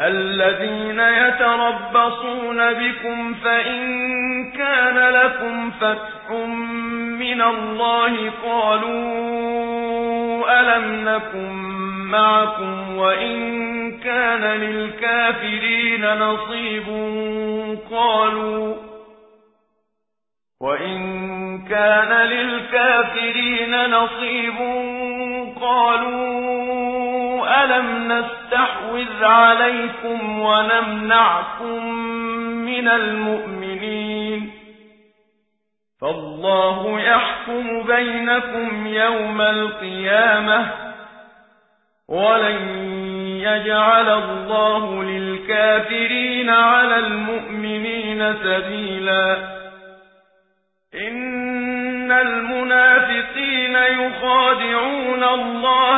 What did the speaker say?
الذين يتربصون بكم فإن كان لكم فتح من الله قالوا ألم نكن معكم وإن كان للكافرين نصيب قالوا وإن كان للكافرين نصيب قالوا ألم نستحوذ عليكم ونمنعكم من المؤمنين فالله يحكم بينكم يوم القيامة ولن يجعل الله للكافرين على المؤمنين سبيلا إن المنافقين يخادعون الله